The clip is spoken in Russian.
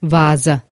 ваза.